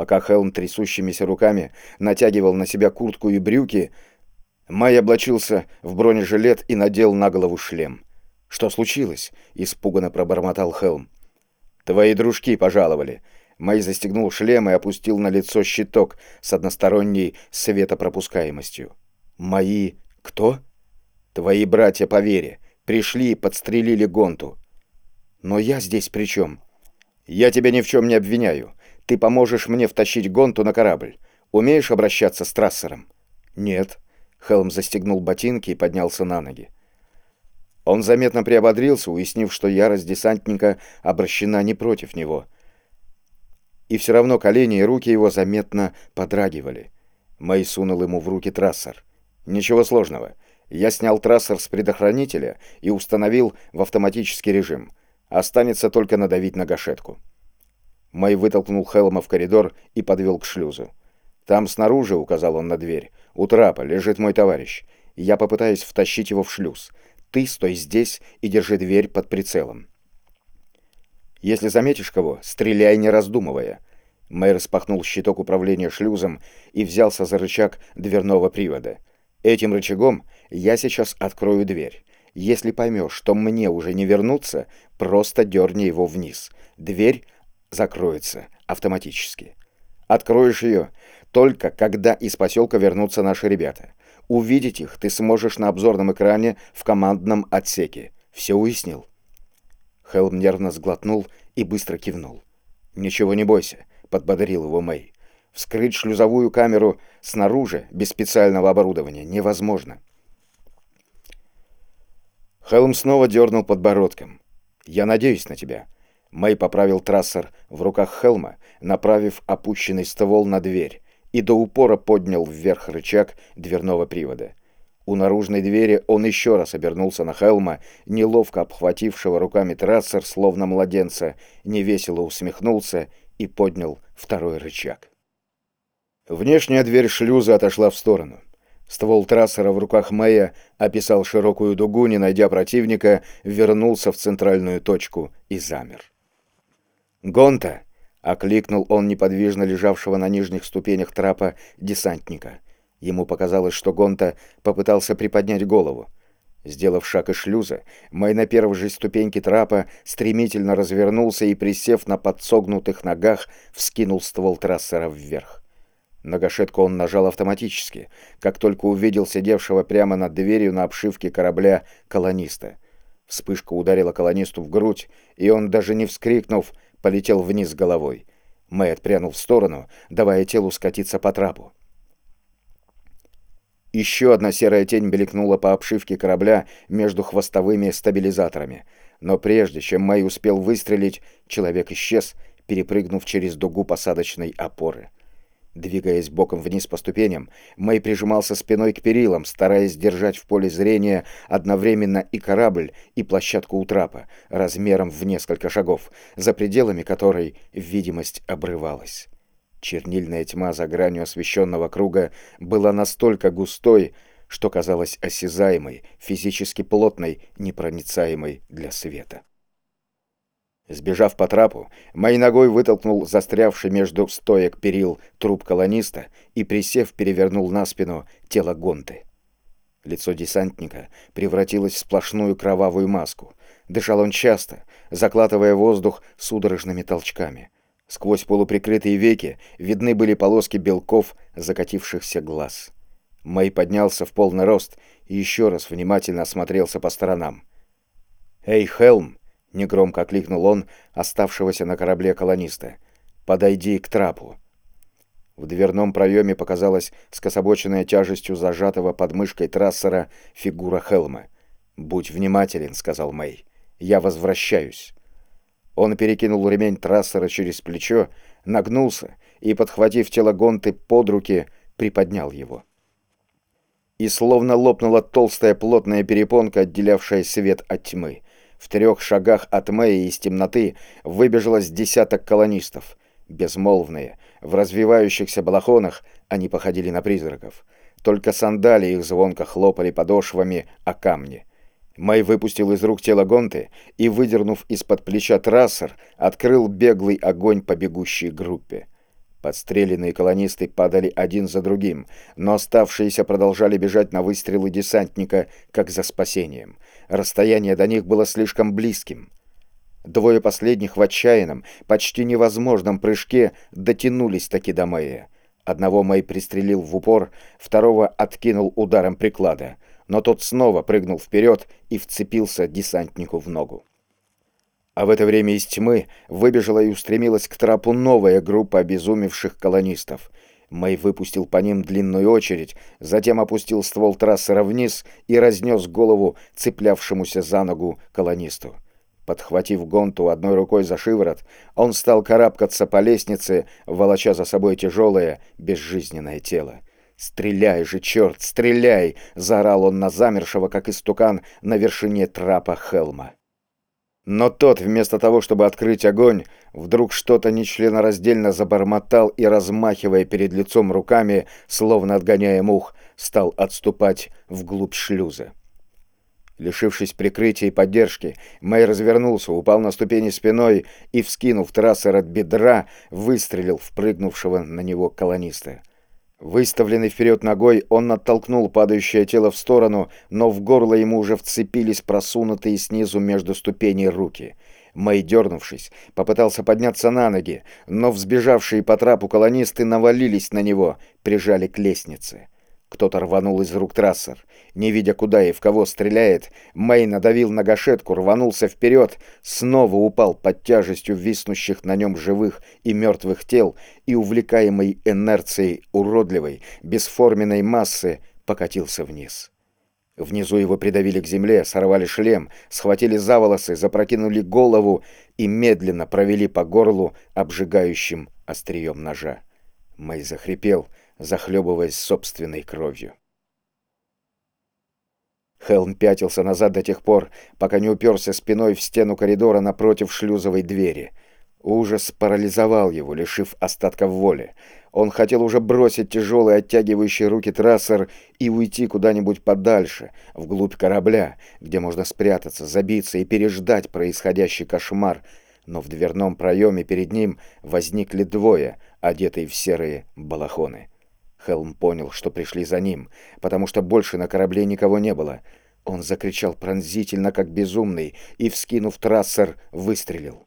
Пока Хелм трясущимися руками натягивал на себя куртку и брюки, Май облачился в бронежилет и надел на голову шлем. «Что случилось?» — испуганно пробормотал Хелм. «Твои дружки пожаловали». Май застегнул шлем и опустил на лицо щиток с односторонней светопропускаемостью. «Мои... кто?» «Твои братья по вере. Пришли и подстрелили Гонту». «Но я здесь при чем?» «Я тебя ни в чем не обвиняю. Ты поможешь мне втащить Гонту на корабль. Умеешь обращаться с трассером?» «Нет». Хелм застегнул ботинки и поднялся на ноги. Он заметно приободрился, уяснив, что ярость десантника обращена не против него. И все равно колени и руки его заметно подрагивали. Мэй сунул ему в руки трассер. «Ничего сложного. Я снял трассер с предохранителя и установил в автоматический режим. Останется только надавить на гашетку». Мэй вытолкнул Хелма в коридор и подвел к шлюзу. «Там снаружи», — указал он на дверь, — «у трапа лежит мой товарищ. Я попытаюсь втащить его в шлюз. Ты стой здесь и держи дверь под прицелом. Если заметишь кого, стреляй не раздумывая». Мэй распахнул щиток управления шлюзом и взялся за рычаг дверного привода. «Этим рычагом я сейчас открою дверь. Если поймешь, что мне уже не вернуться, просто дерни его вниз. Дверь закроется автоматически. Откроешь ее только когда из поселка вернутся наши ребята. Увидеть их ты сможешь на обзорном экране в командном отсеке. Все уяснил?» Хелм нервно сглотнул и быстро кивнул. «Ничего не бойся», — подбодрил его Мэй. «Вскрыть шлюзовую камеру снаружи без специального оборудования невозможно». Хелм снова дернул подбородком. «Я надеюсь на тебя». Мэй поправил трассер в руках Хелма, направив опущенный ствол на дверь, и до упора поднял вверх рычаг дверного привода. У наружной двери он еще раз обернулся на Хелма, неловко обхватившего руками трассер, словно младенца, невесело усмехнулся и поднял второй рычаг. Внешняя дверь шлюза отошла в сторону. Ствол трассера в руках Мэя описал широкую дугу, не найдя противника, вернулся в центральную точку и замер. «Гонта!» Окликнул он неподвижно лежавшего на нижних ступенях трапа десантника. Ему показалось, что Гонта попытался приподнять голову. Сделав шаг из шлюза, Мэй на первой же ступеньке трапа стремительно развернулся и, присев на подсогнутых ногах, вскинул ствол трассера вверх. На гашетку он нажал автоматически, как только увидел сидевшего прямо над дверью на обшивке корабля колониста. Вспышка ударила колонисту в грудь, и он, даже не вскрикнув, полетел вниз головой. Мэй отпрянул в сторону, давая телу скатиться по трапу. Еще одна серая тень мелькнула по обшивке корабля между хвостовыми стабилизаторами. Но прежде чем Мэй успел выстрелить, человек исчез, перепрыгнув через дугу посадочной опоры. Двигаясь боком вниз по ступеням, Мэй прижимался спиной к перилам, стараясь держать в поле зрения одновременно и корабль, и площадку у трапа, размером в несколько шагов, за пределами которой видимость обрывалась. Чернильная тьма за гранью освещенного круга была настолько густой, что казалась осязаемой, физически плотной, непроницаемой для света. Сбежав по трапу, моей ногой вытолкнул застрявший между стоек перил труп колониста и, присев, перевернул на спину тело Гонты. Лицо десантника превратилось в сплошную кровавую маску. Дышал он часто, закладывая воздух судорожными толчками. Сквозь полуприкрытые веки видны были полоски белков закатившихся глаз. Мэй поднялся в полный рост и еще раз внимательно осмотрелся по сторонам. «Эй, Хелм!» — негромко окликнул он оставшегося на корабле колониста. «Подойди к трапу». В дверном проеме показалась скособоченная тяжестью зажатого под мышкой трассера фигура Хелма. «Будь внимателен», — сказал Мэй. «Я возвращаюсь». Он перекинул ремень трассера через плечо, нагнулся и, подхватив тело Гонты под руки, приподнял его. И словно лопнула толстая плотная перепонка, отделявшая свет от тьмы. В трех шагах от Мэя из темноты выбежало с десяток колонистов. Безмолвные, в развивающихся балахонах они походили на призраков. Только сандали их звонко хлопали подошвами о камни. Мэй выпустил из рук тело Гонты и, выдернув из-под плеча трассер, открыл беглый огонь по бегущей группе. Подстреленные колонисты падали один за другим, но оставшиеся продолжали бежать на выстрелы десантника, как за спасением. Расстояние до них было слишком близким. Двое последних в отчаянном, почти невозможном прыжке дотянулись таки до Мэя. Одного Мэй пристрелил в упор, второго откинул ударом приклада, но тот снова прыгнул вперед и вцепился десантнику в ногу. А в это время из тьмы выбежала и устремилась к трапу новая группа обезумевших колонистов. Мэй выпустил по ним длинную очередь, затем опустил ствол трассера вниз и разнес голову цеплявшемуся за ногу колонисту. Подхватив Гонту одной рукой за шиворот, он стал карабкаться по лестнице, волоча за собой тяжелое, безжизненное тело. «Стреляй же, черт, стреляй!» — заорал он на замершего, как истукан, на вершине трапа Хелма. Но тот, вместо того, чтобы открыть огонь, вдруг что-то нечленораздельно забормотал и, размахивая перед лицом руками, словно отгоняя мух, стал отступать вглубь шлюза. Лишившись прикрытия и поддержки, Мэй развернулся, упал на ступени спиной и, вскинув трассер от бедра, выстрелил в прыгнувшего на него колониста. Выставленный вперед ногой, он оттолкнул падающее тело в сторону, но в горло ему уже вцепились просунутые снизу между ступеней руки. Мэй, дернувшись, попытался подняться на ноги, но взбежавшие по трапу колонисты навалились на него, прижали к лестнице. Кто-то рванул из рук трассер. Не видя, куда и в кого стреляет, Мэй надавил на гашетку, рванулся вперед, снова упал под тяжестью виснущих на нем живых и мертвых тел и, увлекаемой инерцией уродливой, бесформенной массы, покатился вниз. Внизу его придавили к земле, сорвали шлем, схватили за волосы, запрокинули голову и медленно провели по горлу обжигающим острием ножа. Мэй захрипел — захлебываясь собственной кровью. Хелм пятился назад до тех пор, пока не уперся спиной в стену коридора напротив шлюзовой двери. Ужас парализовал его, лишив остатков воли. Он хотел уже бросить тяжелые оттягивающие руки трассер и уйти куда-нибудь подальше, вглубь корабля, где можно спрятаться, забиться и переждать происходящий кошмар, но в дверном проеме перед ним возникли двое, одетые в серые балахоны. Хелм понял, что пришли за ним, потому что больше на корабле никого не было. Он закричал пронзительно, как безумный, и, вскинув трассер, выстрелил.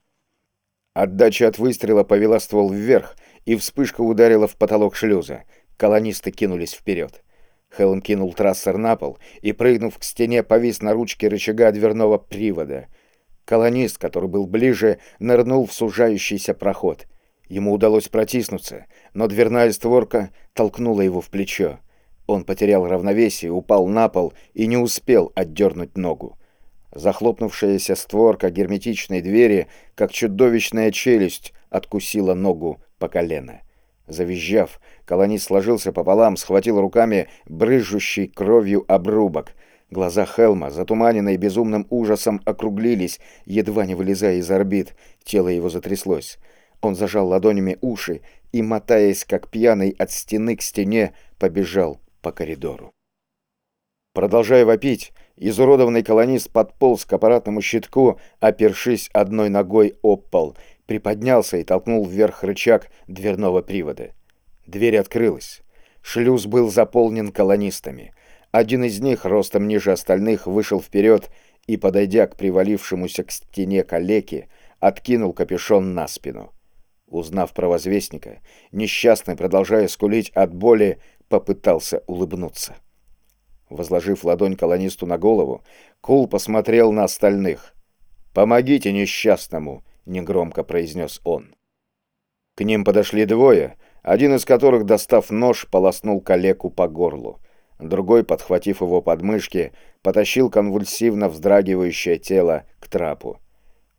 Отдача от выстрела повела ствол вверх, и вспышка ударила в потолок шлюза. Колонисты кинулись вперед. Хелм кинул трассер на пол и, прыгнув к стене, повис на ручке рычага дверного привода. Колонист, который был ближе, нырнул в сужающийся проход. Ему удалось протиснуться, но дверная створка толкнула его в плечо. Он потерял равновесие, упал на пол и не успел отдернуть ногу. Захлопнувшаяся створка герметичной двери, как чудовищная челюсть, откусила ногу по колено. Завизжав, колонист сложился пополам, схватил руками брызжущий кровью обрубок. Глаза Хелма, затуманенные безумным ужасом, округлились, едва не вылезая из орбит. Тело его затряслось. Он зажал ладонями уши и, мотаясь как пьяный от стены к стене, побежал по коридору. Продолжая вопить, изуродованный колонист подполз к аппаратному щитку, опершись одной ногой об пол, приподнялся и толкнул вверх рычаг дверного привода. Дверь открылась. Шлюз был заполнен колонистами. Один из них, ростом ниже остальных, вышел вперед и, подойдя к привалившемуся к стене калеке, откинул капюшон на спину. Узнав про возвестника, несчастный, продолжая скулить от боли, попытался улыбнуться. Возложив ладонь колонисту на голову, Кул посмотрел на остальных. «Помогите несчастному!» — негромко произнес он. К ним подошли двое, один из которых, достав нож, полоснул калеку по горлу. Другой, подхватив его подмышки, потащил конвульсивно вздрагивающее тело к трапу.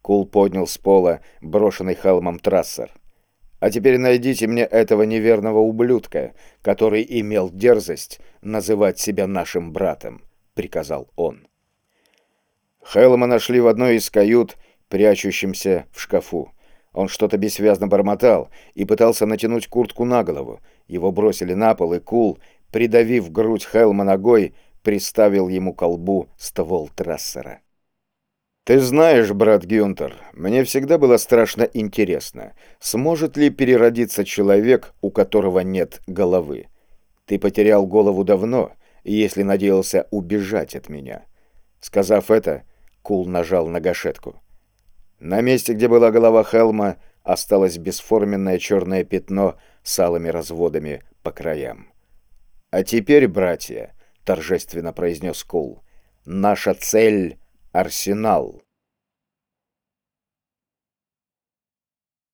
Кул поднял с пола брошенный Хелмом трассер. А теперь найдите мне этого неверного ублюдка, который имел дерзость называть себя нашим братом», — приказал он. Хелма нашли в одной из кают, прячущимся в шкафу. Он что-то бессвязно бормотал и пытался натянуть куртку на голову. Его бросили на пол, и Кул, придавив грудь Хелма ногой, приставил ему колбу ствол трассера. «Ты знаешь, брат Гюнтер, мне всегда было страшно интересно, сможет ли переродиться человек, у которого нет головы. Ты потерял голову давно, если надеялся убежать от меня». Сказав это, Кул нажал на гашетку. На месте, где была голова Хелма, осталось бесформенное черное пятно с алыми разводами по краям. «А теперь, братья», — торжественно произнес Кул, — «наша цель — арсенал».